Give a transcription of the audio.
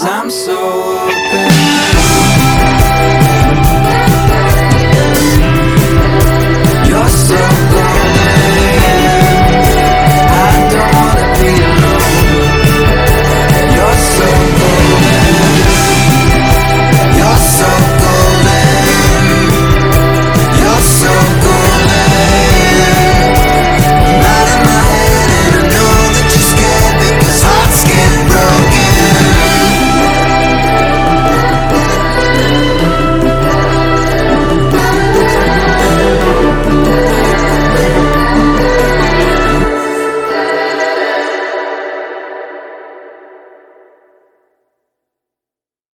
cause I'm so